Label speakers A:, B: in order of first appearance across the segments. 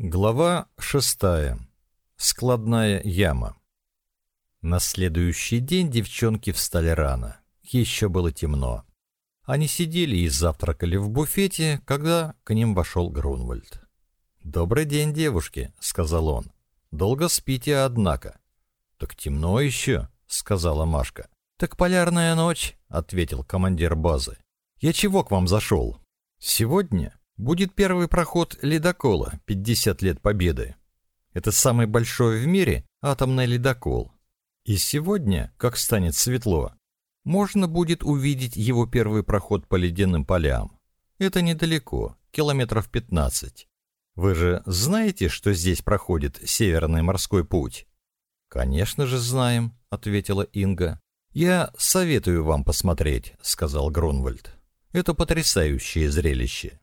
A: Глава 6. Складная яма. На следующий день девчонки встали рано. Еще было темно. Они сидели и завтракали в буфете, когда к ним вошел Грунвальд. «Добрый день, девушки», — сказал он. «Долго спите, однако». «Так темно еще», — сказала Машка. «Так полярная ночь», — ответил командир базы. «Я чего к вам зашел?» «Сегодня будет первый проход ледокола 50 лет Победы. Это самый большой в мире атомный ледокол. И сегодня, как станет светло, можно будет увидеть его первый проход по ледяным полям. Это недалеко, километров 15. Вы же знаете, что здесь проходит Северный морской путь? Конечно же знаем, ответила Инга. Я советую вам посмотреть, сказал Гронвальд. Это потрясающее зрелище.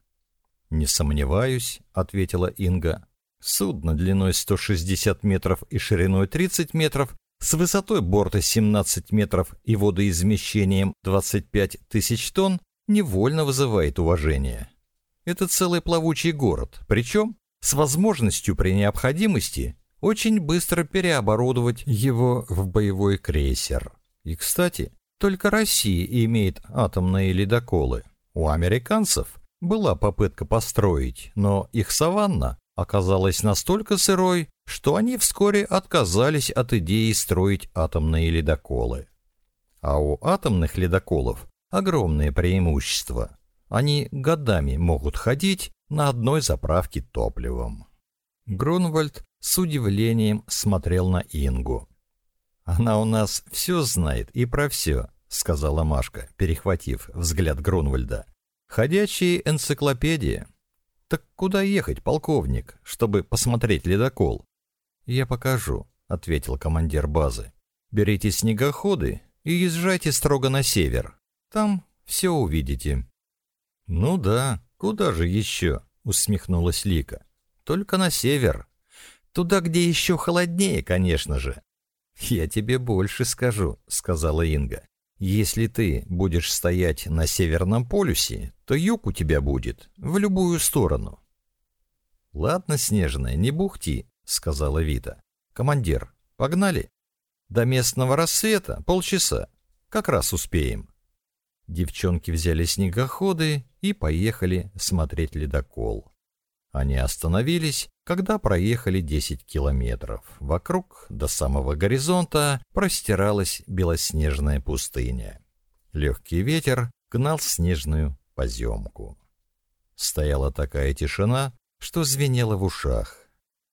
A: «Не сомневаюсь», — ответила Инга. Судно длиной 160 метров и шириной 30 метров, с высотой борта 17 метров и водоизмещением 25 тысяч тонн невольно вызывает уважение. Это целый плавучий город, причем с возможностью при необходимости очень быстро переоборудовать его в боевой крейсер. И, кстати, только Россия имеет атомные ледоколы. У американцев – была попытка построить, но их саванна оказалась настолько сырой, что они вскоре отказались от идеи строить атомные ледоколы. А у атомных ледоколов огромное преимущество. Они годами могут ходить на одной заправке топливом. Грунвальд с удивлением смотрел на Ингу. «Она у нас все знает и про все», — сказала Машка, перехватив взгляд Грунвальда ходячие энциклопедии. Так куда ехать, полковник, чтобы посмотреть ледокол? Я покажу, ответил командир базы. Берите снегоходы и езжайте строго на север. Там все увидите. Ну да, куда же еще? усмехнулась Лика. Только на север. Туда, где еще холоднее, конечно же. Я тебе больше скажу, сказала Инга. Если ты будешь стоять на Северном полюсе, то юг у тебя будет в любую сторону. Ладно, Снежная, не бухти, сказала Вита. Командир, погнали. До местного рассвета полчаса. Как раз успеем. Девчонки взяли снегоходы и поехали смотреть ледокол. Они остановились, когда проехали 10 километров. Вокруг, до самого горизонта, простиралась белоснежная пустыня. Легкий ветер гнал снежную поземку. Стояла такая тишина, что звенело в ушах.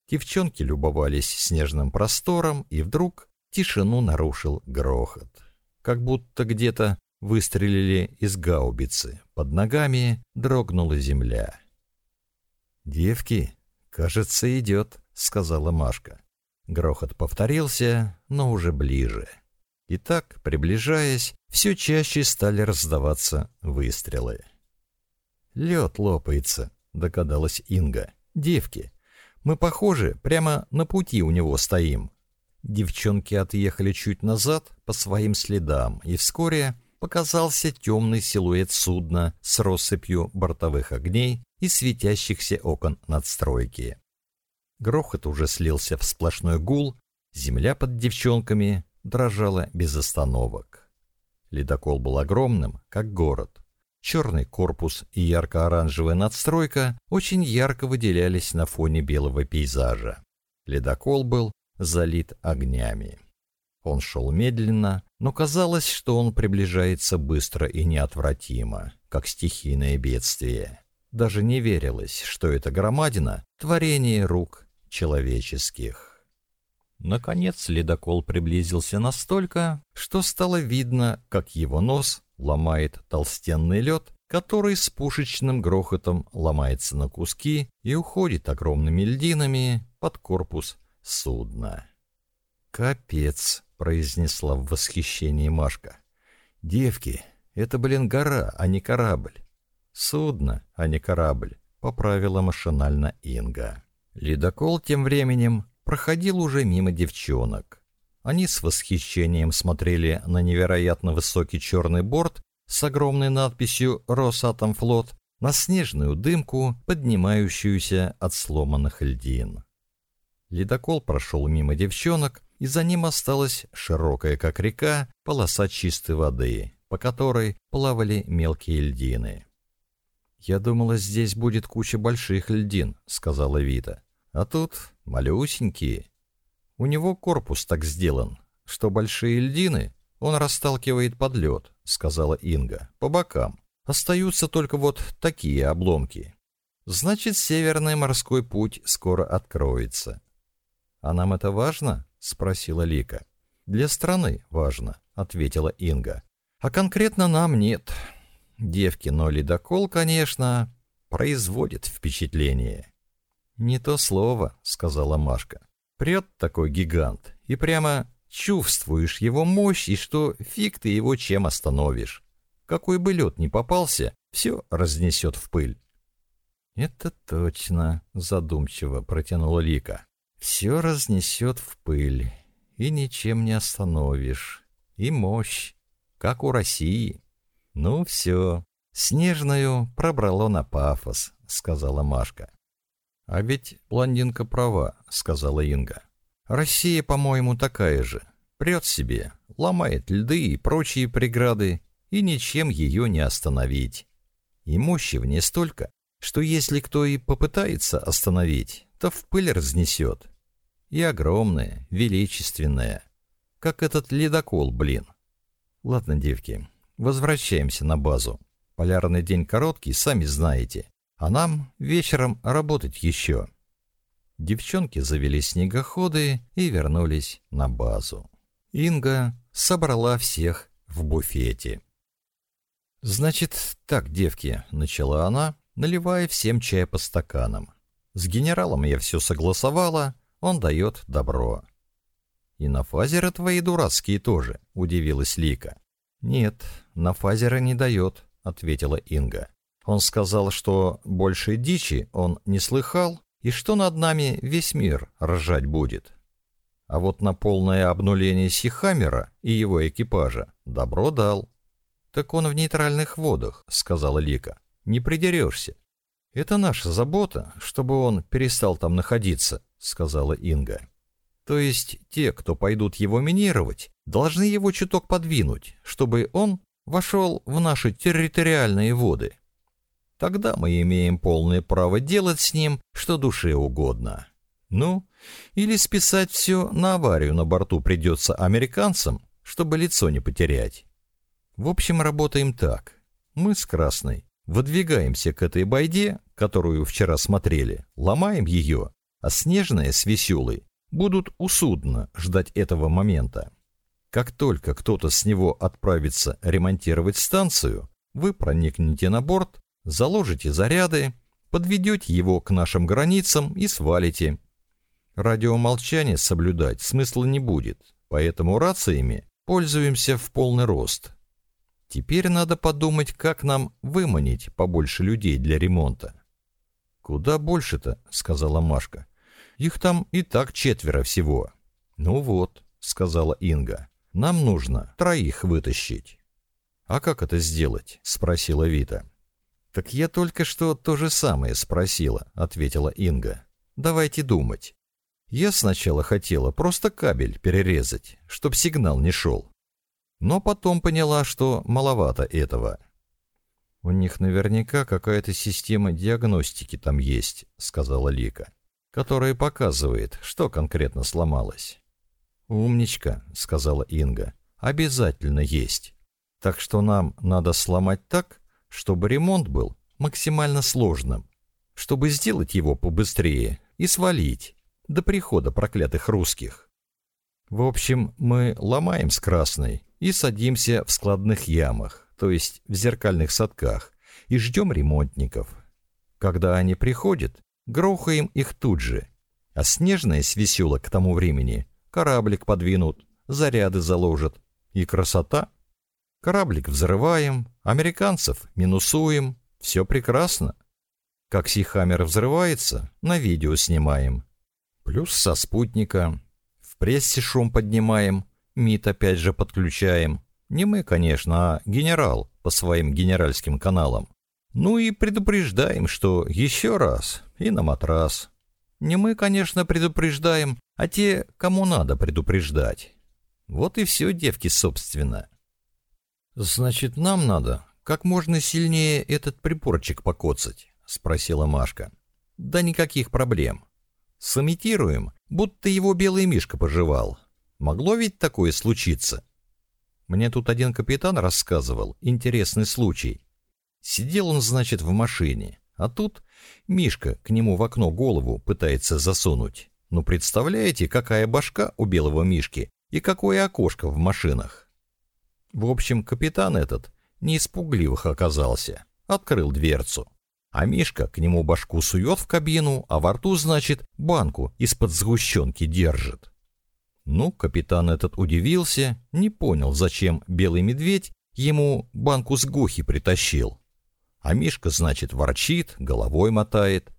A: Девчонки любовались снежным простором, и вдруг тишину нарушил грохот. Как будто где-то выстрелили из гаубицы. Под ногами дрогнула земля. «Девки, кажется, идет», — сказала Машка. Грохот повторился, но уже ближе. И так, приближаясь, все чаще стали раздаваться выстрелы. «Лед лопается», — догадалась Инга. «Девки, мы, похоже, прямо на пути у него стоим». Девчонки отъехали чуть назад по своим следам, и вскоре показался темный силуэт судна с россыпью бортовых огней и светящихся окон надстройки. Грохот уже слился в сплошной гул, земля под девчонками дрожала без остановок. Ледокол был огромным, как город. Черный корпус и ярко-оранжевая надстройка очень ярко выделялись на фоне белого пейзажа. Ледокол был залит огнями. Он шел медленно, но казалось, что он приближается быстро и неотвратимо, как стихийное бедствие даже не верилось, что эта громадина — творение рук человеческих. Наконец ледокол приблизился настолько, что стало видно, как его нос ломает толстенный лед, который с пушечным грохотом ломается на куски и уходит огромными льдинами под корпус судна. «Капец!» — произнесла в восхищении Машка. «Девки, это, блин, гора, а не корабль. Судно, а не корабль, поправила машинально Инга. Ледокол тем временем проходил уже мимо девчонок. Они с восхищением смотрели на невероятно высокий черный борт с огромной надписью «Росатомфлот», на снежную дымку, поднимающуюся от сломанных льдин. Ледокол прошел мимо девчонок, и за ним осталась широкая, как река, полоса чистой воды, по которой плавали мелкие льдины. «Я думала, здесь будет куча больших льдин», — сказала Вита. «А тут малюсенькие». У него корпус так сделан, что большие льдины он расталкивает под лед, сказала Инга, по бокам. Остаются только вот такие обломки. Значит, северный морской путь скоро откроется. А нам это важно? спросила Лика. Для страны важно, ответила Инга. А конкретно нам нет. Девки но ледокол, конечно, производит впечатление. «Не то слово», — сказала Машка. «Прет такой гигант, и прямо чувствуешь его мощь, и что фиг ты его чем остановишь. Какой бы лед ни попался, все разнесет в пыль». «Это точно», — задумчиво протянула Лика. «Все разнесет в пыль, и ничем не остановишь. И мощь, как у России». «Ну все, Снежную пробрало на пафос», — сказала Машка. «А ведь блондинка права», — сказала Инга. «Россия, по-моему, такая же. Прет себе, ломает льды и прочие преграды, и ничем ее не остановить. И мощи в ней столько, что если кто и попытается остановить, то в пыль разнесет. И огромная, величественная. Как этот ледокол, блин. Ладно, девки, Возвращаемся на базу. Полярный день короткий, сами знаете. А нам вечером работать еще. Девчонки завели снегоходы и вернулись на базу. Инга собрала всех в буфете. «Значит, так, девки», — начала она, наливая всем чая по стаканам. «С генералом я все согласовала, он дает добро». «И на фазеры твои дурацкие тоже», — удивилась Лика. «Нет, на фазера не дает», — ответила Инга. «Он сказал, что больше дичи он не слыхал, и что над нами весь мир ржать будет. А вот на полное обнуление Сихамера и его экипажа добро дал». «Так он в нейтральных водах», — сказала Лика. «Не придерешься». «Это наша забота, чтобы он перестал там находиться», — сказала Инга. То есть те, кто пойдут его минировать, должны его чуток подвинуть, чтобы он вошел в наши территориальные воды. Тогда мы имеем полное право делать с ним что душе угодно. Ну, или списать все на аварию на борту придется американцам, чтобы лицо не потерять. В общем, работаем так. Мы с Красной выдвигаемся к этой байде, которую вчера смотрели, ломаем ее, а Снежная с Веселой будут усудно ждать этого момента. Как только кто-то с него отправится ремонтировать станцию, вы проникнете на борт, заложите заряды, подведете его к нашим границам и свалите. Радиомолчание соблюдать смысла не будет, поэтому рациями пользуемся в полный рост. Теперь надо подумать, как нам выманить побольше людей для ремонта. «Куда больше-то?» — сказала Машка. Их там и так четверо всего». «Ну вот», — сказала Инга, — «нам нужно троих вытащить». «А как это сделать?» — спросила Вита. «Так я только что то же самое спросила», — ответила Инга. «Давайте думать. Я сначала хотела просто кабель перерезать, чтоб сигнал не шел. Но потом поняла, что маловато этого». «У них наверняка какая-то система диагностики там есть», — сказала Лика которая показывает, что конкретно сломалось. «Умничка», — сказала Инга, — «обязательно есть. Так что нам надо сломать так, чтобы ремонт был максимально сложным, чтобы сделать его побыстрее и свалить до прихода проклятых русских. В общем, мы ломаем с красной и садимся в складных ямах, то есть в зеркальных садках, и ждем ремонтников. Когда они приходят, грохаем их тут же. А снежное с к тому времени. Кораблик подвинут, заряды заложат. И красота. Кораблик взрываем, американцев минусуем. Все прекрасно. Как Сихаммер взрывается, на видео снимаем. Плюс со спутника. В прессе шум поднимаем. МИД опять же подключаем. Не мы, конечно, а генерал по своим генеральским каналам. Ну и предупреждаем, что еще раз и на матрас. Не мы, конечно, предупреждаем, а те, кому надо предупреждать. Вот и все, девки, собственно. Значит, нам надо как можно сильнее этот припорчик покоцать, спросила Машка. Да никаких проблем. Сымитируем, будто его белый мишка пожевал. Могло ведь такое случиться. Мне тут один капитан рассказывал интересный случай. Сидел он, значит, в машине. А тут Мишка к нему в окно голову пытается засунуть. Ну представляете, какая башка у белого Мишки и какое окошко в машинах. В общем, капитан этот не испугливых оказался, открыл дверцу. А Мишка к нему башку сует в кабину, а во рту, значит, банку из-под сгущенки держит. Ну, капитан этот удивился, не понял, зачем белый медведь ему банку с гохи притащил а Мишка, значит, ворчит, головой мотает.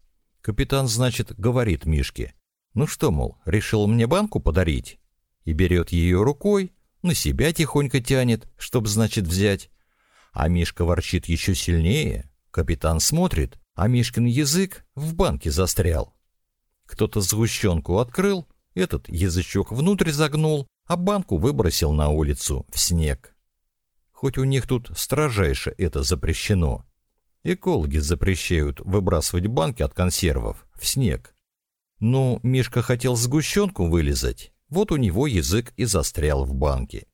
A: Капитан, значит, говорит Мишке. Ну что, мол, решил мне банку подарить? И берет ее рукой, на себя тихонько тянет, чтоб, значит, взять. А Мишка ворчит еще сильнее. Капитан смотрит, а Мишкин язык в банке застрял. Кто-то сгущенку открыл, этот язычок внутрь загнул, а банку выбросил на улицу, в снег. Хоть у них тут строжайше это запрещено. Экологи запрещают выбрасывать банки от консервов в снег. Но Мишка хотел сгущенку вылезать, вот у него язык и застрял в банке.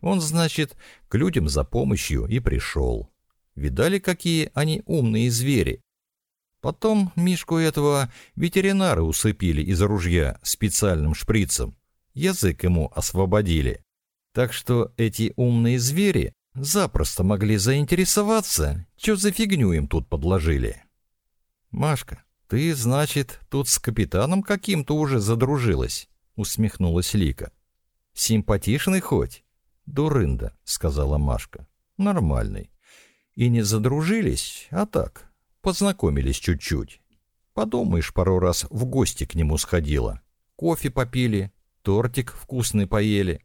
A: Он, значит, к людям за помощью и пришел. Видали, какие они умные звери? Потом Мишку этого ветеринары усыпили из ружья специальным шприцем. Язык ему освободили. Так что эти умные звери запросто могли заинтересоваться, что за фигню им тут подложили. Машка, ты, значит, тут с капитаном каким-то уже задружилась, усмехнулась Лика. Симпатичный хоть? Дурында, сказала Машка. Нормальный. И не задружились, а так, познакомились чуть-чуть. Подумаешь, пару раз в гости к нему сходила. Кофе попили, тортик вкусный поели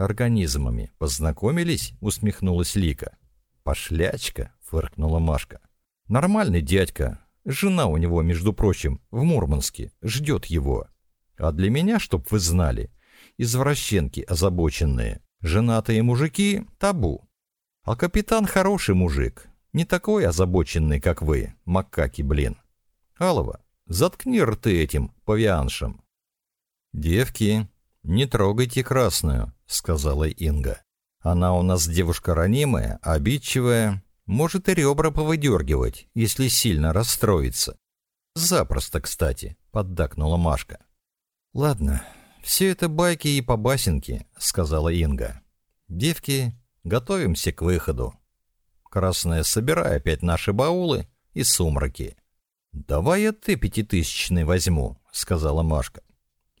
A: организмами познакомились?» — усмехнулась Лика. «Пошлячка!» — фыркнула Машка. «Нормальный дядька. Жена у него, между прочим, в Мурманске. Ждет его. А для меня, чтоб вы знали, извращенки озабоченные, женатые мужики — табу. А капитан хороший мужик, не такой озабоченный, как вы, макаки, блин. Алова, заткни рты этим павианшем». «Девки, не трогайте красную», сказала Инга. Она у нас девушка ранимая, а обидчивая, может и ребра повыдергивать, если сильно расстроится. Запросто, кстати, поддакнула Машка. Ладно, все это байки и побасенки, сказала Инга. Девки, готовимся к выходу. Красная, собирай опять наши баулы и сумраки. Давай я ты пятитысячный возьму, сказала Машка.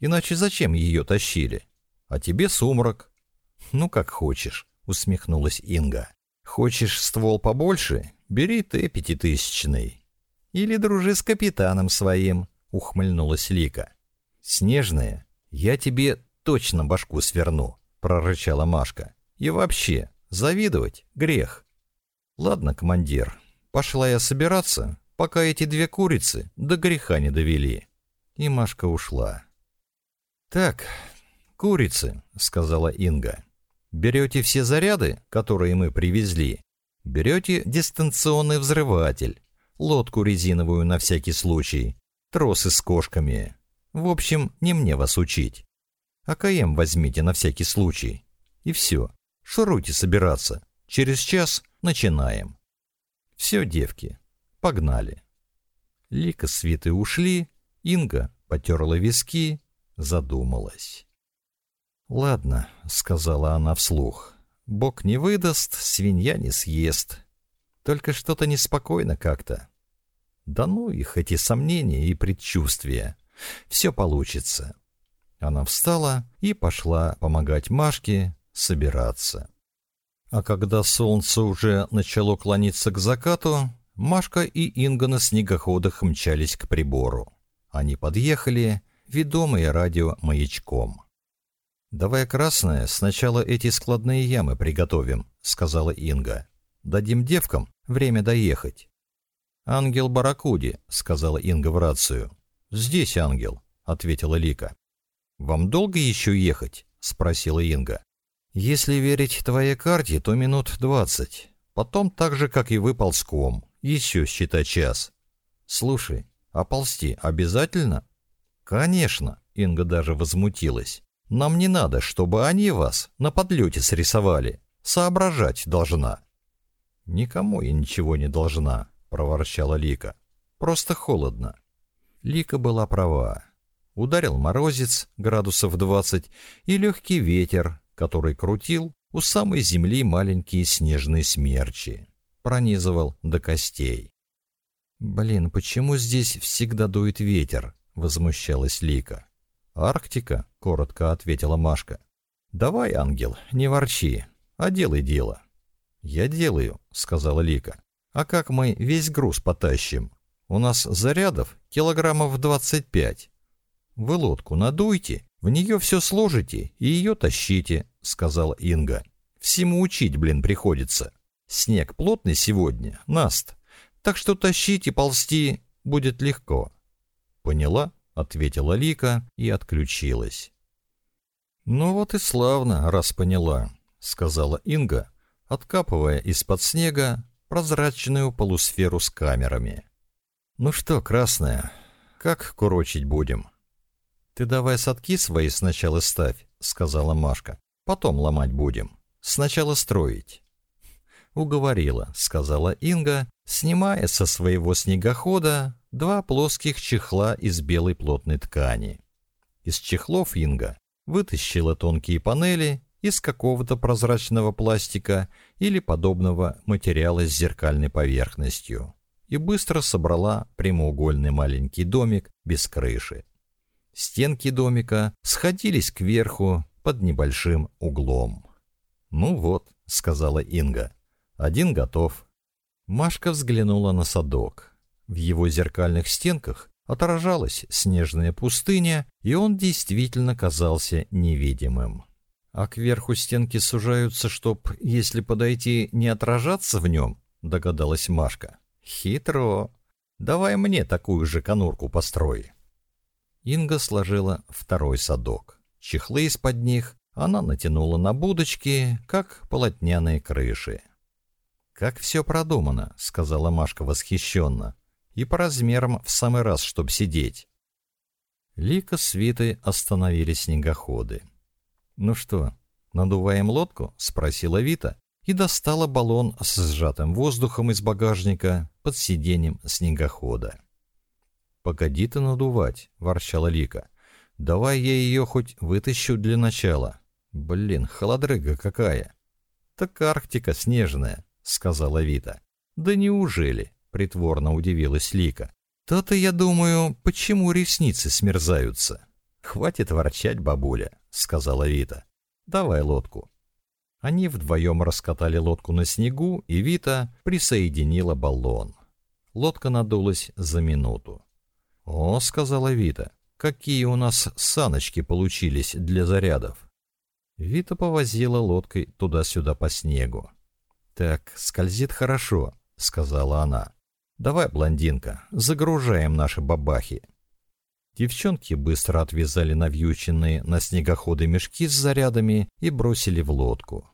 A: Иначе зачем ее тащили? а тебе сумрак». «Ну, как хочешь», — усмехнулась Инга. «Хочешь ствол побольше? Бери ты пятитысячный». «Или дружи с капитаном своим», — ухмыльнулась Лика. «Снежная, я тебе точно башку сверну», — прорычала Машка. «И вообще, завидовать — грех». «Ладно, командир, пошла я собираться, пока эти две курицы до греха не довели». И Машка ушла. «Так, курицы», — сказала Инга. «Берете все заряды, которые мы привезли. Берете дистанционный взрыватель, лодку резиновую на всякий случай, тросы с кошками. В общем, не мне вас учить. АКМ возьмите на всякий случай. И все. Шуруйте собираться. Через час начинаем». «Все, девки, погнали». Лика свиты ушли, Инга потёрла виски, задумалась. «Ладно», — сказала она вслух. «Бог не выдаст, свинья не съест. Только что-то неспокойно как-то». «Да ну их эти сомнения и предчувствия. Все получится». Она встала и пошла помогать Машке собираться. А когда солнце уже начало клониться к закату, Машка и Инга на снегоходах мчались к прибору. Они подъехали, ведомые радио маячком. «Давай красное, сначала эти складные ямы приготовим», — сказала Инга. «Дадим девкам время доехать». «Ангел Баракуди», — сказала Инга в рацию. «Здесь ангел», — ответила Лика. «Вам долго еще ехать?» — спросила Инга. «Если верить твоей карте, то минут двадцать. Потом так же, как и вы, ползком. Еще считать час». «Слушай, а ползти обязательно?» «Конечно», — Инга даже возмутилась. Нам не надо, чтобы они вас на подлете срисовали. Соображать должна». «Никому и ничего не должна», — проворчала Лика. «Просто холодно». Лика была права. Ударил морозец градусов 20 и легкий ветер, который крутил у самой земли маленькие снежные смерчи. Пронизывал до костей. «Блин, почему здесь всегда дует ветер?» — возмущалась Лика. «Арктика», — коротко ответила Машка. «Давай, ангел, не ворчи, а делай дело». «Я делаю», — сказала Лика. «А как мы весь груз потащим? У нас зарядов килограммов 25. Вы лодку надуйте, в нее все сложите и ее тащите», — сказала Инга. «Всему учить, блин, приходится. Снег плотный сегодня, наст. Так что тащите, и ползти будет легко». «Поняла?» ответила Лика и отключилась. «Ну вот и славно, раз поняла», — сказала Инга, откапывая из-под снега прозрачную полусферу с камерами. «Ну что, красная, как курочить будем?» «Ты давай садки свои сначала ставь», — сказала Машка. «Потом ломать будем. Сначала строить». «Уговорила», — сказала Инга, снимая со своего снегохода два плоских чехла из белой плотной ткани. Из чехлов Инга вытащила тонкие панели из какого-то прозрачного пластика или подобного материала с зеркальной поверхностью и быстро собрала прямоугольный маленький домик без крыши. Стенки домика сходились кверху под небольшим углом. «Ну вот», — сказала Инга, — «один готов». Машка взглянула на садок. В его зеркальных стенках отражалась снежная пустыня, и он действительно казался невидимым. А кверху стенки сужаются, чтоб, если подойти, не отражаться в нем, догадалась Машка. Хитро. Давай мне такую же конурку построй. Инга сложила второй садок. Чехлы из-под них она натянула на будочки, как полотняные крыши. «Как все продумано», — сказала Машка восхищенно и по размерам в самый раз, чтобы сидеть. Лика с Витой остановили снегоходы. «Ну что, надуваем лодку?» — спросила Вита и достала баллон с сжатым воздухом из багажника под сиденьем снегохода. «Погоди ты надувать!» — ворчала Лика. «Давай я ее хоть вытащу для начала. Блин, холодрыга какая!» «Так Арктика снежная!» — сказала Вита. «Да неужели?» притворно удивилась Лика. «То-то, я думаю, почему ресницы смерзаются?» «Хватит ворчать, бабуля», — сказала Вита. «Давай лодку». Они вдвоем раскатали лодку на снегу, и Вита присоединила баллон. Лодка надулась за минуту. «О», — сказала Вита, — «какие у нас саночки получились для зарядов». Вита повозила лодкой туда-сюда по снегу. «Так, скользит хорошо», — сказала она. Давай, блондинка, загружаем наши бабахи. Девчонки быстро отвязали навьюченные на снегоходы мешки с зарядами и бросили в лодку.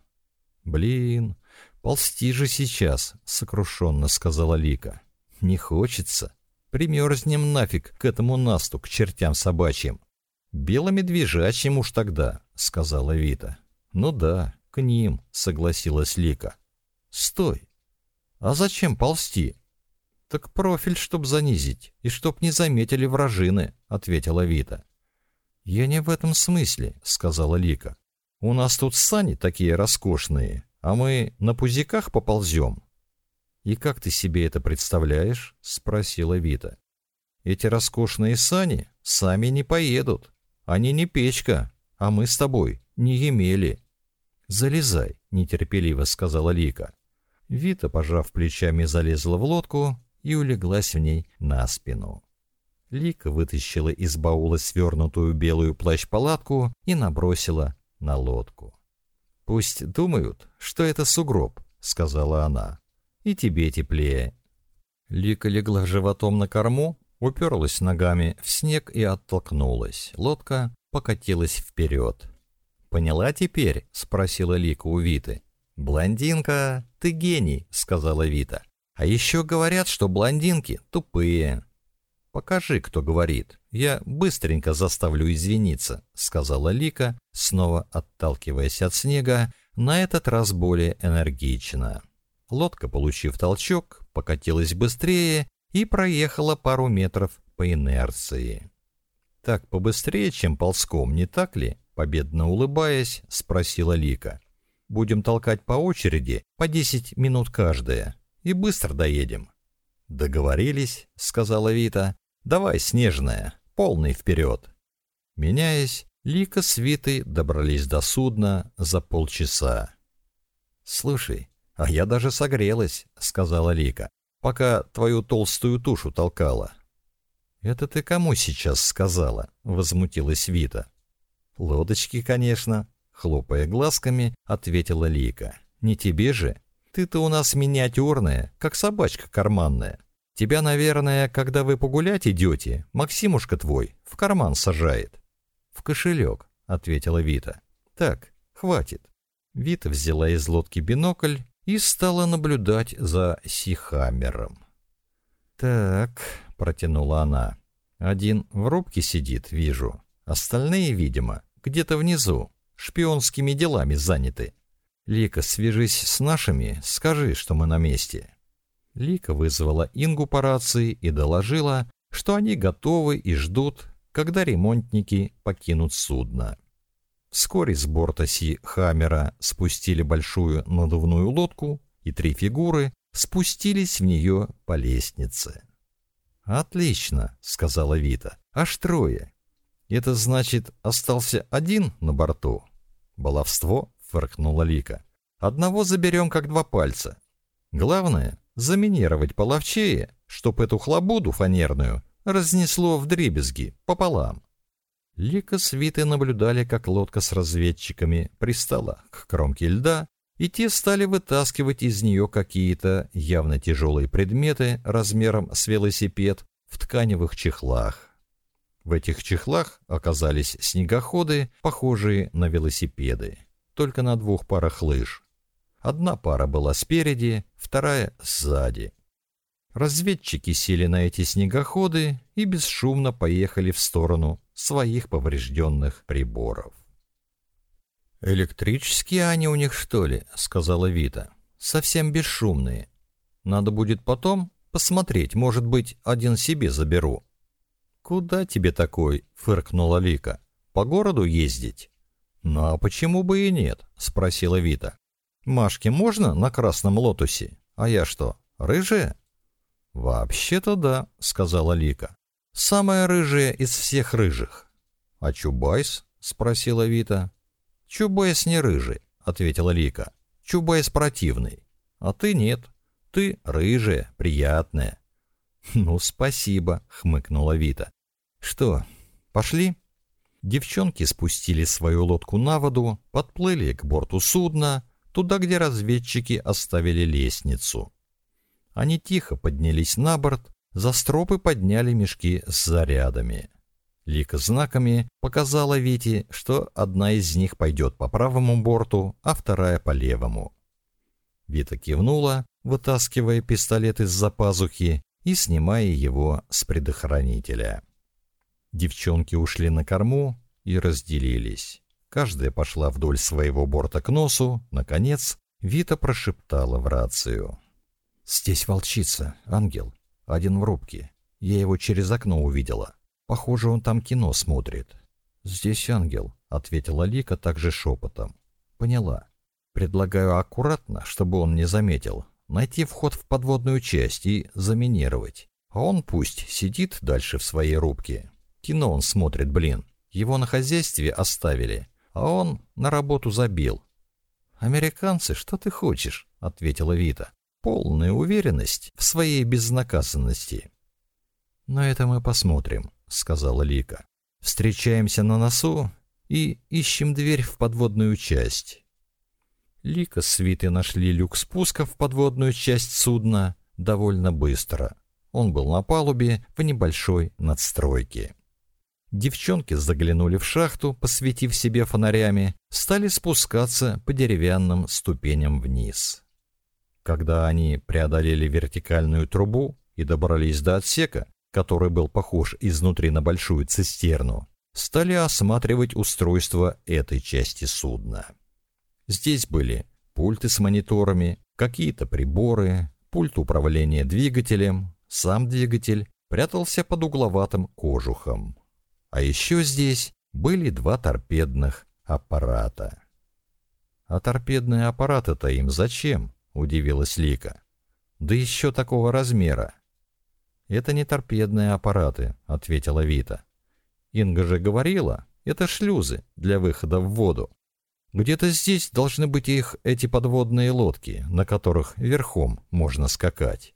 A: «Блин, ползти же сейчас», — сокрушенно сказала Лика. «Не хочется. Примерзнем нафиг к этому насту, к чертям собачьим». «Беломедвежачьим уж тогда», — сказала Вита. «Ну да, к ним», — согласилась Лика. «Стой! А зачем ползти?» Так профиль, чтоб занизить, и чтоб не заметили вражины, ответила Вита. Я не в этом смысле, сказала Лика. У нас тут сани такие роскошные, а мы на пузиках поползём. И как ты себе это представляешь? спросила Вита. Эти роскошные сани сами не поедут. Они не печка, а мы с тобой не емели. Залезай, нетерпеливо сказала Лика. Вита, пожав плечами, залезла в лодку, и улеглась в ней на спину. Лика вытащила из баула свернутую белую плащ-палатку и набросила на лодку. «Пусть думают, что это сугроб», — сказала она. «И тебе теплее». Лика легла животом на корму, уперлась ногами в снег и оттолкнулась. Лодка покатилась вперед. «Поняла теперь?» — спросила Лика у Виты. «Блондинка, ты гений», — сказала Вита. А еще говорят, что блондинки тупые. Покажи, кто говорит. Я быстренько заставлю извиниться, сказала Лика, снова отталкиваясь от снега, на этот раз более энергично. Лодка, получив толчок, покатилась быстрее и проехала пару метров по инерции. Так побыстрее, чем ползком, не так ли? победно улыбаясь, спросила Лика. Будем толкать по очереди, по 10 минут каждая и быстро доедем». «Договорились», — сказала Вита. «Давай, Снежная, полный вперед». Меняясь, Лика с Витой добрались до судна за полчаса. «Слушай, а я даже согрелась», — сказала Лика, «пока твою толстую тушу толкала». «Это ты кому сейчас сказала?» — возмутилась Вита. «Лодочки, конечно», — хлопая глазками, ответила Лика. «Не тебе же?» ты-то у нас миниатюрная, как собачка карманная. Тебя, наверное, когда вы погулять идете, Максимушка твой в карман сажает». «В кошелек», — ответила Вита. «Так, хватит». Вита взяла из лодки бинокль и стала наблюдать за Сихамером. «Так», — протянула она, — «один в рубке сидит, вижу. Остальные, видимо, где-то внизу, шпионскими делами заняты». Лика, свяжись с нашими, скажи, что мы на месте. Лика вызвала Ингу по рации и доложила, что они готовы и ждут, когда ремонтники покинут судно. Вскоре с борта Си Хаммера спустили большую надувную лодку, и три фигуры спустились в нее по лестнице. «Отлично», — сказала Вита, — «аж трое. Это значит, остался один на борту?» «Баловство?» фыркнула Лика. «Одного заберем как два пальца. Главное, заминировать половчее, чтоб эту хлобуду фанерную разнесло в дребезги пополам». Лика с Витой наблюдали, как лодка с разведчиками пристала к кромке льда, и те стали вытаскивать из нее какие-то явно тяжелые предметы размером с велосипед в тканевых чехлах. В этих чехлах оказались снегоходы, похожие на велосипеды только на двух парах лыж. Одна пара была спереди, вторая сзади. Разведчики сели на эти снегоходы и бесшумно поехали в сторону своих поврежденных приборов. «Электрические они у них, что ли?» — сказала Вита. «Совсем бесшумные. Надо будет потом посмотреть, может быть, один себе заберу». «Куда тебе такой?» — фыркнула Лика. «По городу ездить?» «Ну а почему бы и нет?» – спросила Вита. «Машке можно на красном лотусе? А я что, рыжая?» «Вообще-то да», — сказала Лика. «Самая рыжая из всех рыжих». «А Чубайс?» — спросила Вита. «Чубайс не рыжий», — ответила Лика. «Чубайс противный. А ты нет. Ты рыжая, приятная». «Ну, спасибо», — хмыкнула Вита. «Что, пошли?» девчонки спустили свою лодку на воду, подплыли к борту судна, туда, где разведчики оставили лестницу. Они тихо поднялись на борт, за стропы подняли мешки с зарядами. Лика знаками показала Вите, что одна из них пойдет по правому борту, а вторая по левому. Вита кивнула, вытаскивая пистолет из-за пазухи и снимая его с предохранителя. Девчонки ушли на корму и разделились. Каждая пошла вдоль своего борта к носу. Наконец, Вита прошептала в рацию. «Здесь волчица, ангел. Один в рубке. Я его через окно увидела. Похоже, он там кино смотрит». «Здесь ангел», — ответила Лика также шепотом. «Поняла. Предлагаю аккуратно, чтобы он не заметил, найти вход в подводную часть и заминировать. А он пусть сидит дальше в своей рубке». Кино он смотрит, блин. Его на хозяйстве оставили, а он на работу забил. «Американцы, что ты хочешь?» — ответила Вита. «Полная уверенность в своей безнаказанности». «Но это мы посмотрим», — сказала Лика. «Встречаемся на носу и ищем дверь в подводную часть». Лика с Витой нашли люк спуска в подводную часть судна довольно быстро. Он был на палубе в небольшой надстройке. Девчонки заглянули в шахту, посветив себе фонарями, стали спускаться по деревянным ступеням вниз. Когда они преодолели вертикальную трубу и добрались до отсека, который был похож изнутри на большую цистерну, стали осматривать устройство этой части судна. Здесь были пульты с мониторами, какие-то приборы, пульт управления двигателем, сам двигатель прятался под угловатым кожухом. А еще здесь были два торпедных аппарата. «А торпедные аппараты-то им зачем?» — удивилась Лика. «Да еще такого размера». «Это не торпедные аппараты», — ответила Вита. «Инга же говорила, это шлюзы для выхода в воду. Где-то здесь должны быть их эти подводные лодки, на которых верхом можно скакать».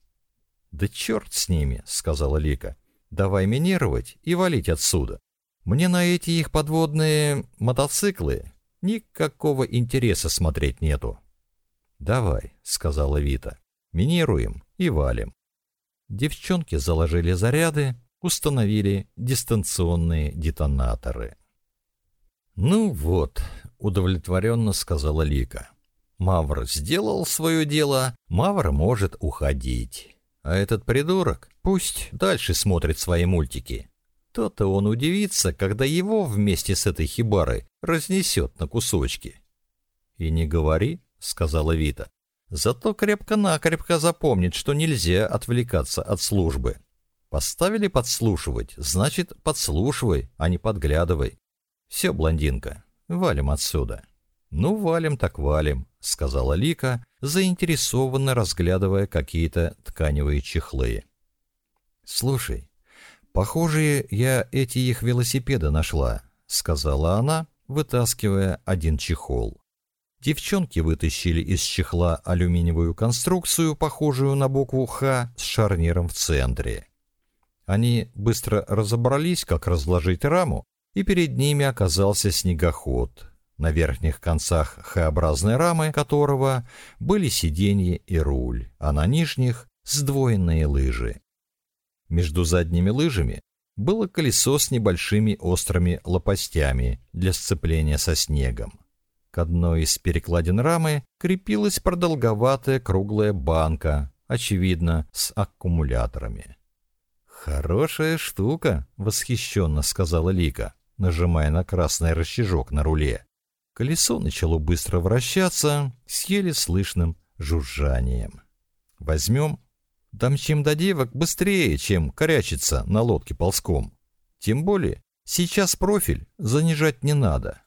A: «Да черт с ними», — сказала Лика. Давай минировать и валить отсюда. Мне на эти их подводные мотоциклы никакого интереса смотреть нету. Давай, сказала Вита. Минируем и валим. Девчонки заложили заряды, установили дистанционные детонаторы. Ну вот, удовлетворенно сказала Лика. Мавр сделал свое дело, Мавр может уходить. А этот придурок пусть дальше смотрит свои мультики. То-то он удивится, когда его вместе с этой хибарой разнесет на кусочки. «И не говори», — сказала Вита. «Зато крепко-накрепко запомнит, что нельзя отвлекаться от службы. Поставили подслушивать, значит, подслушивай, а не подглядывай. Все, блондинка, валим отсюда». «Ну, валим так валим. — сказала Лика, заинтересованно разглядывая какие-то тканевые чехлы. «Слушай, похожие я эти их велосипеды нашла», — сказала она, вытаскивая один чехол. Девчонки вытащили из чехла алюминиевую конструкцию, похожую на букву «Х» с шарниром в центре. Они быстро разобрались, как разложить раму, и перед ними оказался снегоход, на верхних концах Х-образной рамы которого были сиденье и руль, а на нижних – сдвоенные лыжи. Между задними лыжами было колесо с небольшими острыми лопастями для сцепления со снегом. К одной из перекладин рамы крепилась продолговатая круглая банка, очевидно, с аккумуляторами. «Хорошая штука», — восхищенно сказала Лика, нажимая на красный рычажок на руле. Колесо начало быстро вращаться съели слышным жужжанием. «Возьмем?» «Домчим до девок быстрее, чем корячиться на лодке ползком. Тем более, сейчас профиль занижать не надо».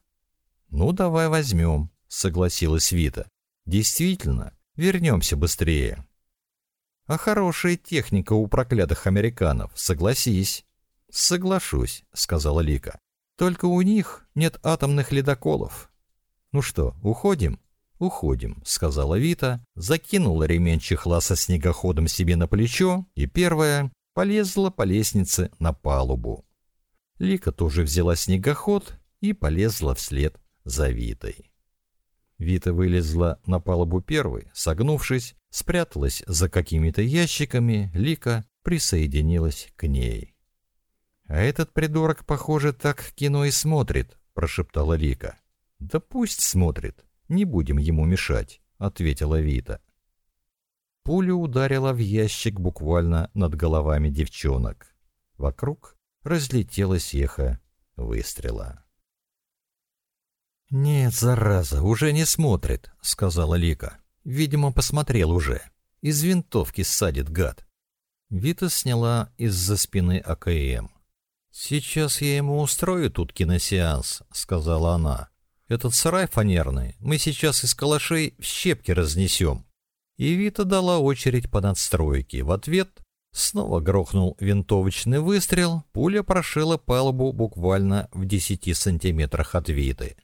A: «Ну, давай возьмем», — согласилась Вита. «Действительно, вернемся быстрее». «А хорошая техника у проклятых американов, согласись». «Соглашусь», — сказала Лика. «Только у них нет атомных ледоколов». «Ну что, уходим?» «Уходим», — сказала Вита, закинула ремень чехла со снегоходом себе на плечо и первая полезла по лестнице на палубу. Лика тоже взяла снегоход и полезла вслед за Витой. Вита вылезла на палубу первой, согнувшись, спряталась за какими-то ящиками, Лика присоединилась к ней. «А этот придурок, похоже, так кино и смотрит», — прошептала Лика. «Да пусть смотрит, не будем ему мешать», — ответила Вита. Пуля ударила в ящик буквально над головами девчонок. Вокруг разлетелось эхо выстрела. «Нет, зараза, уже не смотрит», — сказала Лика. «Видимо, посмотрел уже. Из винтовки садит гад». Вита сняла из-за спины АКМ. «Сейчас я ему устрою тут киносеанс», — сказала она. Этот сарай фанерный. Мы сейчас из калашей в щепки разнесем. И Вита дала очередь по надстройке. В ответ снова грохнул винтовочный выстрел. Пуля прошила палубу буквально в 10 сантиметрах от Виты.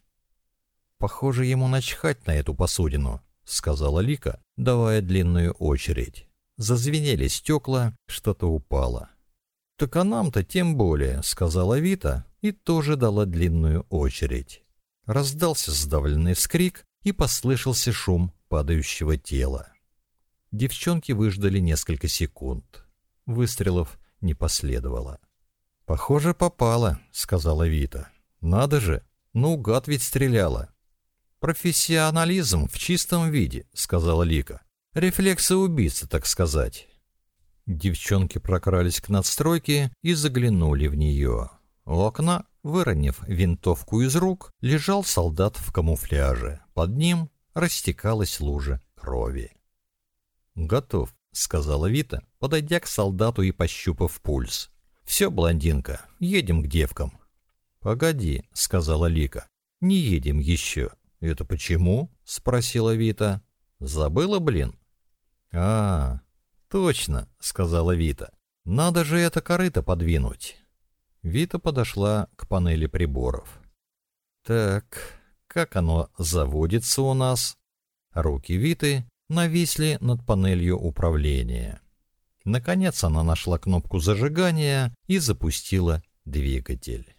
A: «Похоже, ему начхать на эту посудину», — сказала Лика, давая длинную очередь. Зазвенели стекла, что-то упало. «Так а нам-то тем более», — сказала Вита и тоже дала длинную очередь. Раздался сдавленный вскрик и послышался шум падающего тела. Девчонки выждали несколько секунд. Выстрелов не последовало. «Похоже, попало», — сказала Вита. «Надо же! Ну, гад ведь стреляла!» «Профессионализм в чистом виде», — сказала Лика. «Рефлексы убийцы, так сказать». Девчонки прокрались к надстройке и заглянули в нее. У окна, выронив винтовку из рук, лежал солдат в камуфляже. Под ним растекалась лужа крови. «Готов», — сказала Вита, подойдя к солдату и пощупав пульс. «Все, блондинка, едем к девкам». «Погоди», — сказала Лика, — «не едем еще». «Это почему?» — спросила Вита. «Забыла, блин?» «А, точно», — сказала Вита. «Надо же это корыто подвинуть». Вита подошла к панели приборов. «Так, как оно заводится у нас?» Руки Виты нависли над панелью управления. Наконец она нашла кнопку зажигания и запустила двигатель.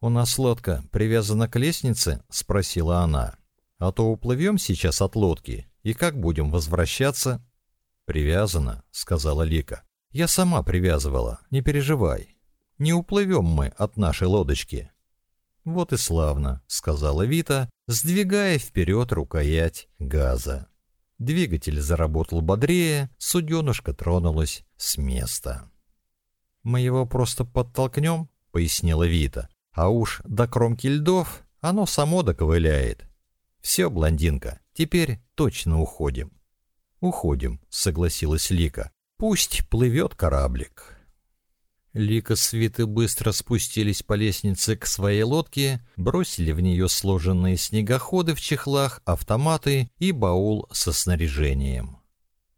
A: «У нас лодка привязана к лестнице?» — спросила она. «А то уплывем сейчас от лодки, и как будем возвращаться?» «Привязана», — сказала Лика. «Я сама привязывала, не переживай» не уплывем мы от нашей лодочки». «Вот и славно», — сказала Вита, сдвигая вперед рукоять газа. Двигатель заработал бодрее, суденушка тронулась с места. «Мы его просто подтолкнем», — пояснила Вита. «А уж до кромки льдов оно само доковыляет». «Все, блондинка, теперь точно уходим». «Уходим», — согласилась Лика. «Пусть плывет кораблик». Лика с Виты быстро спустились по лестнице к своей лодке, бросили в нее сложенные снегоходы в чехлах, автоматы и баул со снаряжением.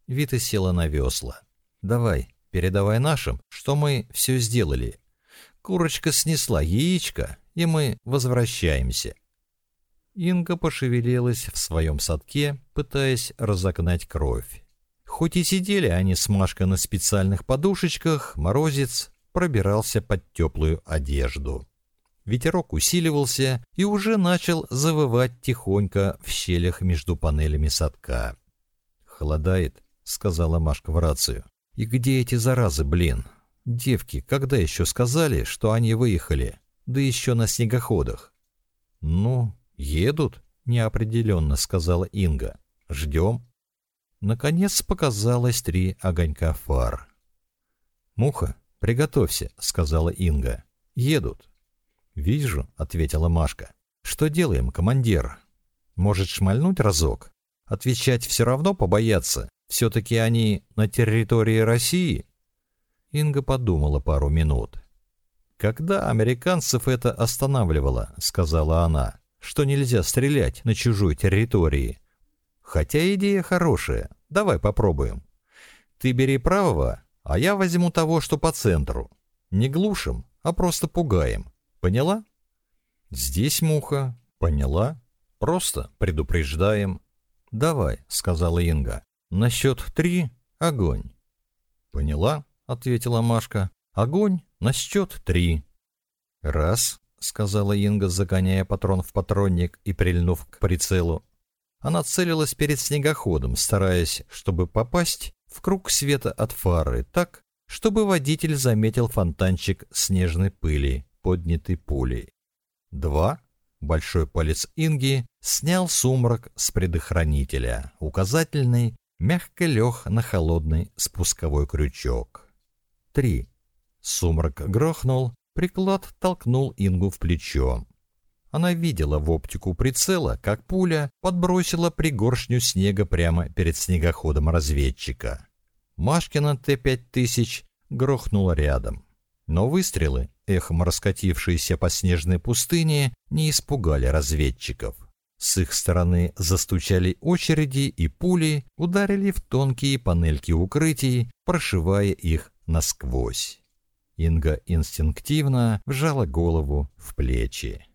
A: Вита села на весла. «Давай, передавай нашим, что мы все сделали. Курочка снесла яичко, и мы возвращаемся». Инга пошевелилась в своем садке, пытаясь разогнать кровь. Хоть и сидели они с Машкой на специальных подушечках, морозец пробирался под теплую одежду. Ветерок усиливался и уже начал завывать тихонько в щелях между панелями садка. «Холодает», — сказала Машка в рацию. «И где эти заразы, блин? Девки, когда еще сказали, что они выехали? Да еще на снегоходах». «Ну, едут», — неопределенно сказала Инга. «Ждем». Наконец показалось три огонька фар. «Муха, «Приготовься», — сказала Инга. «Едут». «Вижу», — ответила Машка. «Что делаем, командир?» «Может, шмальнуть разок?» «Отвечать все равно побояться. Все-таки они на территории России?» Инга подумала пару минут. «Когда американцев это останавливало», — сказала она, «что нельзя стрелять на чужой территории. Хотя идея хорошая. Давай попробуем. Ты бери правого, а я возьму того, что по центру. Не глушим, а просто пугаем. Поняла? Здесь муха. Поняла. Просто предупреждаем. Давай, сказала Инга. На счет три — огонь. Поняла, ответила Машка. Огонь на счет три. Раз, сказала Инга, загоняя патрон в патронник и прильнув к прицелу. Она целилась перед снегоходом, стараясь, чтобы попасть в круг света от фары так, чтобы водитель заметил фонтанчик снежной пыли, поднятый пулей. Два Большой палец Инги снял сумрак с предохранителя, указательный мягко лег на холодный спусковой крючок. Три Сумрак грохнул, приклад толкнул Ингу в плечо. Она видела в оптику прицела, как пуля подбросила пригоршню снега прямо перед снегоходом разведчика. Машкина Т-5000 грохнула рядом. Но выстрелы, эхом раскатившиеся по снежной пустыне, не испугали разведчиков. С их стороны застучали очереди и пули ударили в тонкие панельки укрытий, прошивая их насквозь. Инга инстинктивно вжала голову в плечи.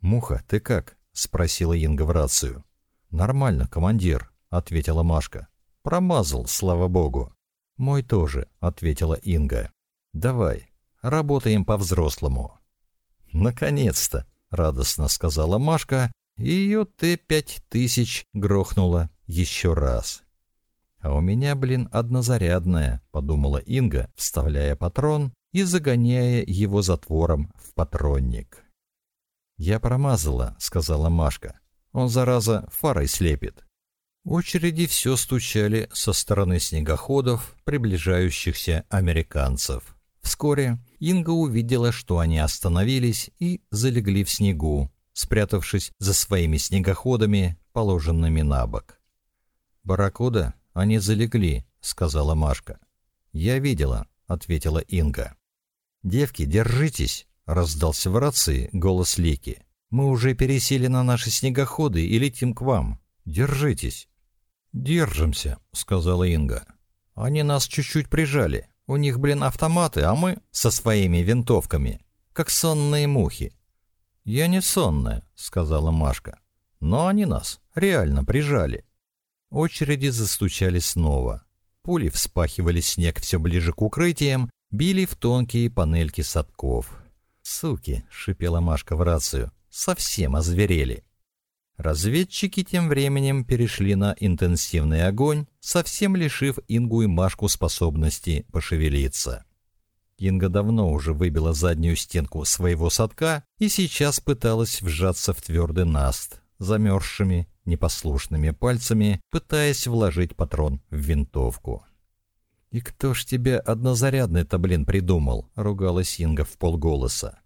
A: «Муха, ты как?» — спросила Инга в рацию. «Нормально, командир», — ответила Машка. Промазал, слава богу. Мой тоже, ответила Инга. Давай, работаем по-взрослому. Наконец-то, радостно сказала Машка, и ее Т-пять тысяч грохнула еще раз. А у меня, блин, однозарядная, подумала Инга, вставляя патрон и загоняя его затвором в патронник. Я промазала, сказала Машка. Он зараза фарой слепит очереди все стучали со стороны снегоходов, приближающихся американцев. Вскоре Инга увидела, что они остановились и залегли в снегу, спрятавшись за своими снегоходами, положенными на бок. «Барракуда, они залегли», — сказала Машка. «Я видела», — ответила Инга. «Девки, держитесь!» — раздался в рации голос Лики. «Мы уже пересели на наши снегоходы и летим к вам. Держитесь!» «Держимся», — сказала Инга. «Они нас чуть-чуть прижали. У них, блин, автоматы, а мы со своими винтовками, как сонные мухи». «Я не сонная», — сказала Машка. «Но они нас реально прижали». Очереди застучали снова. Пули вспахивали снег все ближе к укрытиям, били в тонкие панельки садков. «Суки!» — шипела Машка в рацию. «Совсем озверели!» Разведчики тем временем перешли на интенсивный огонь, совсем лишив Ингу и Машку способности пошевелиться. Инга давно уже выбила заднюю стенку своего садка и сейчас пыталась вжаться в твердый наст, замерзшими, непослушными пальцами, пытаясь вложить патрон в винтовку. «И кто ж тебе однозарядный-то, блин, придумал?» — ругалась Инга в полголоса.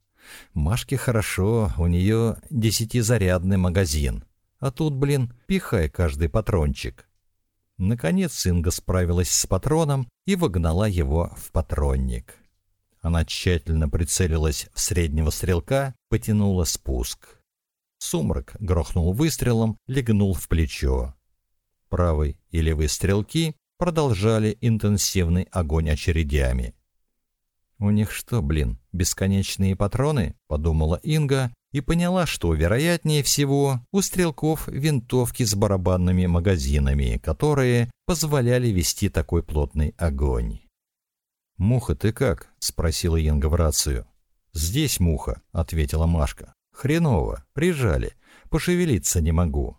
A: Машке хорошо, у нее десятизарядный магазин. А тут, блин, пихай каждый патрончик. Наконец Инга справилась с патроном и вогнала его в патронник. Она тщательно прицелилась в среднего стрелка, потянула спуск. Сумрак грохнул выстрелом, легнул в плечо. Правый и левый стрелки продолжали интенсивный огонь очередями. «У них что, блин, бесконечные патроны?» – подумала Инга и поняла, что, вероятнее всего, у стрелков винтовки с барабанными магазинами, которые позволяли вести такой плотный огонь. «Муха, ты как?» – спросила Инга в рацию. «Здесь муха», – ответила Машка. «Хреново, прижали. Пошевелиться не могу».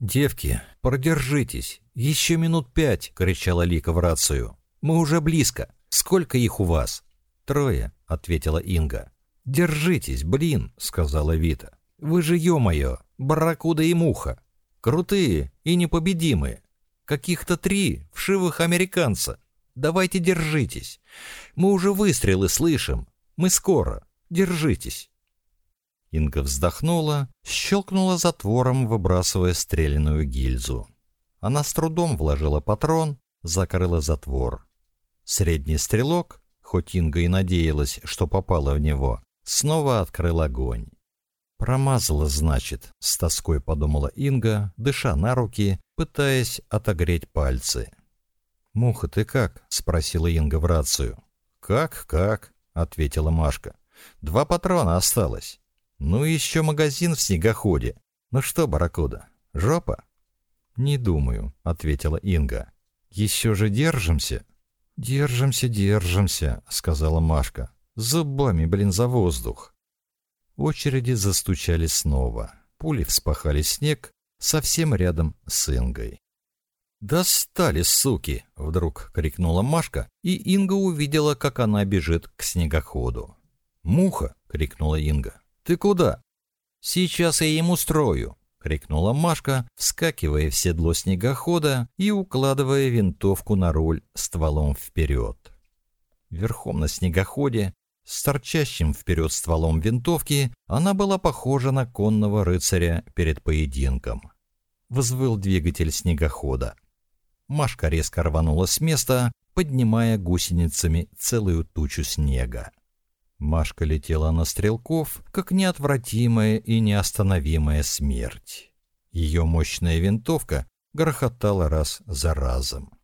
A: «Девки, продержитесь. Еще минут пять!» – кричала Лика в рацию. «Мы уже близко. Сколько их у вас? Трое, ответила Инга. Держитесь, блин, сказала Вита. Вы же ё-моё, барракуда и муха. Крутые и непобедимые. Каких-то три вшивых американца. Давайте держитесь. Мы уже выстрелы слышим. Мы скоро. Держитесь. Инга вздохнула, щелкнула затвором, выбрасывая стреляную гильзу. Она с трудом вложила патрон, закрыла затвор. Средний стрелок, хоть Инга и надеялась, что попала в него, снова открыл огонь. «Промазала, значит», — с тоской подумала Инга, дыша на руки, пытаясь отогреть пальцы. «Муха, ты как?» — спросила Инга в рацию. «Как, как?» — ответила Машка. «Два патрона осталось. Ну и еще магазин в снегоходе. Ну что, барракуда, жопа?» «Не думаю», — ответила Инга. «Еще же держимся?» «Держимся, держимся», — сказала Машка. «Зубами, блин, за воздух». Очереди застучали снова. Пули вспахали снег совсем рядом с Ингой. «Достали, суки!» — вдруг крикнула Машка, и Инга увидела, как она бежит к снегоходу. «Муха!» — крикнула Инга. «Ты куда?» «Сейчас я ему строю!» крикнула Машка, вскакивая в седло снегохода и укладывая винтовку на руль стволом вперед. Верхом на снегоходе, с торчащим вперед стволом винтовки, она была похожа на конного рыцаря перед поединком. Взвыл двигатель снегохода. Машка резко рванула с места, поднимая гусеницами целую тучу снега. Машка летела на стрелков, как неотвратимая и неостановимая смерть. Ее мощная винтовка грохотала раз за разом.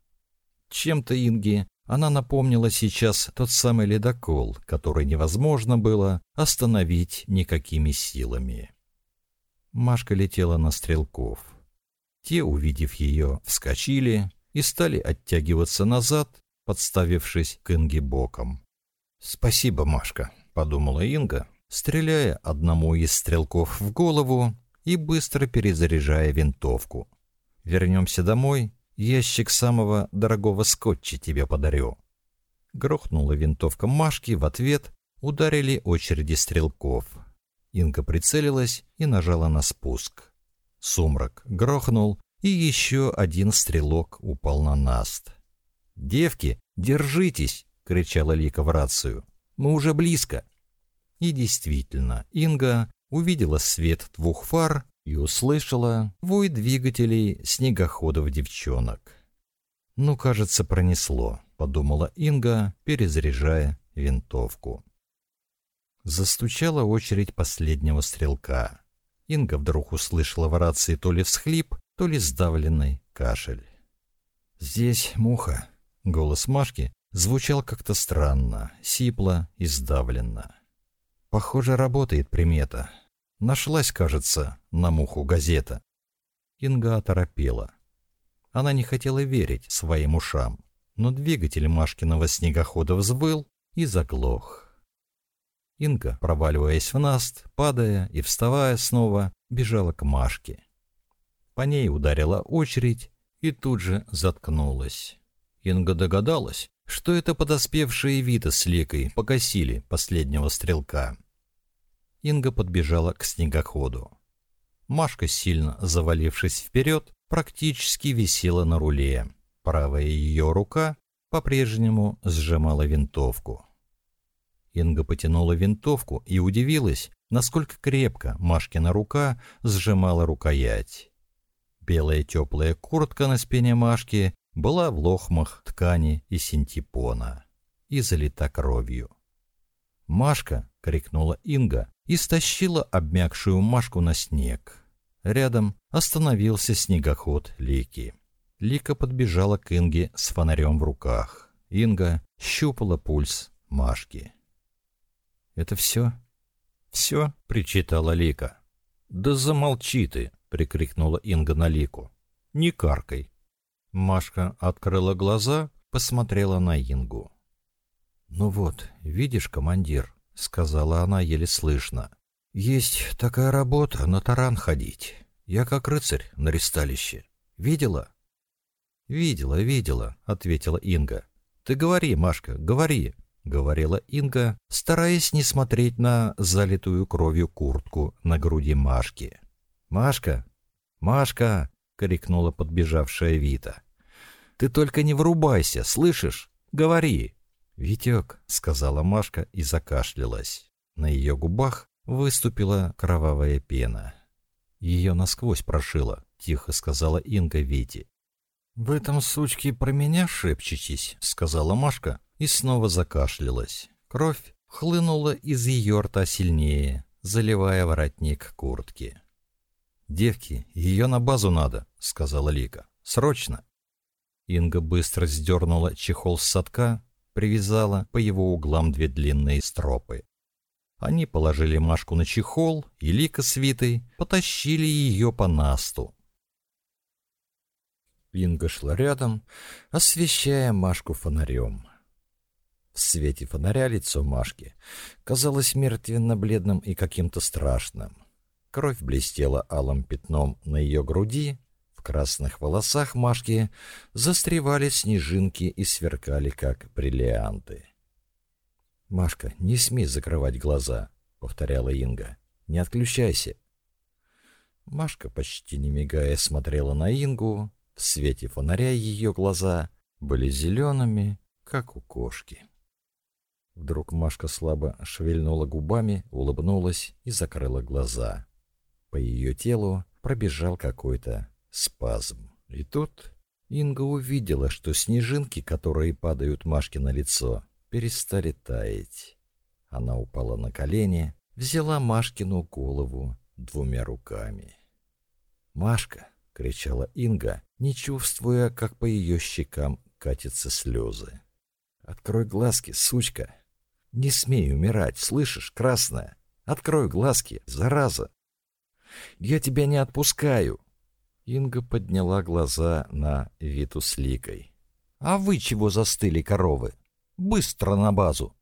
A: Чем-то Инги она напомнила сейчас тот самый ледокол, который невозможно было остановить никакими силами. Машка летела на стрелков. Те, увидев ее, вскочили и стали оттягиваться назад, подставившись к Инге боком. «Спасибо, Машка», — подумала Инга, стреляя одному из стрелков в голову и быстро перезаряжая винтовку. «Вернемся домой, ящик самого дорогого скотча тебе подарю». Грохнула винтовка Машки в ответ, ударили очереди стрелков. Инга прицелилась и нажала на спуск. Сумрак грохнул, и еще один стрелок упал на наст. «Девки, держитесь!» кричала Лика в рацию. «Мы уже близко!» И действительно, Инга увидела свет двух фар и услышала вой двигателей снегоходов девчонок. «Ну, кажется, пронесло», — подумала Инга, перезаряжая винтовку. Застучала очередь последнего стрелка. Инга вдруг услышала в рации то ли всхлип, то ли сдавленный кашель. «Здесь муха», — голос Машки звучал как-то странно, сипло и сдавленно. Похоже, работает примета. Нашлась, кажется, на муху газета. Инга оторопела. Она не хотела верить своим ушам, но двигатель Машкиного снегохода взвыл и заглох. Инга, проваливаясь в наст, падая и вставая снова, бежала к Машке. По ней ударила очередь и тут же заткнулась. Инга догадалась, что это подоспевшие Вита с Лекой покосили последнего стрелка. Инга подбежала к снегоходу. Машка, сильно завалившись вперед, практически висела на руле. Правая ее рука по-прежнему сжимала винтовку. Инга потянула винтовку и удивилась, насколько крепко Машкина рука сжимала рукоять. Белая теплая куртка на спине Машки была в лохмах ткани и синтепона и залита кровью. «Машка!» — крикнула Инга и стащила обмякшую Машку на снег. Рядом остановился снегоход Лики. Лика подбежала к Инге с фонарем в руках. Инга щупала пульс Машки. «Это все?» «Все?» — причитала Лика. «Да замолчи ты!» — прикрикнула Инга на Лику. «Не каркай!» Машка открыла глаза, посмотрела на Ингу. «Ну вот, видишь, командир», — сказала она еле слышно. «Есть такая работа, на таран ходить. Я как рыцарь на ресталище. Видела?» «Видела, видела», — ответила Инга. «Ты говори, Машка, говори», — говорила Инга, стараясь не смотреть на залитую кровью куртку на груди Машки. «Машка! Машка! — крикнула подбежавшая Вита. «Ты только не врубайся, слышишь? Говори!» «Витек», — сказала Машка и закашлялась. На ее губах выступила кровавая пена. «Ее насквозь прошила», — тихо сказала Инга Вите. «В этом, сучки, про меня шепчетесь», — сказала Машка и снова закашлялась. Кровь хлынула из ее рта сильнее, заливая воротник куртки. «Девки, ее на базу надо», — сказала Лика. «Срочно». Инга быстро сдернула чехол с садка, привязала по его углам две длинные стропы. Они положили Машку на чехол, и Лика свитой потащили ее по насту. Инга шла рядом, освещая Машку фонарем. В свете фонаря лицо Машки казалось мертвенно-бледным и каким-то страшным. Кровь блестела алым пятном на ее груди, в красных волосах Машки застревали снежинки и сверкали, как бриллианты. «Машка, не смей закрывать глаза», — повторяла Инга. «Не отключайся». Машка, почти не мигая, смотрела на Ингу. В свете фонаря ее глаза были зелеными, как у кошки. Вдруг Машка слабо шевельнула губами, улыбнулась и закрыла глаза. По ее телу пробежал какой-то спазм. И тут Инга увидела, что снежинки, которые падают Машке на лицо, перестали таять. Она упала на колени, взяла Машкину голову двумя руками. «Машка!» — кричала Инга, не чувствуя, как по ее щекам катятся слезы. «Открой глазки, сучка! Не смей умирать, слышишь, красная! Открой глазки, зараза!» Я тебя не отпускаю!» Инга подняла глаза на Виту с Ликой. «А вы чего застыли, коровы? Быстро на базу!»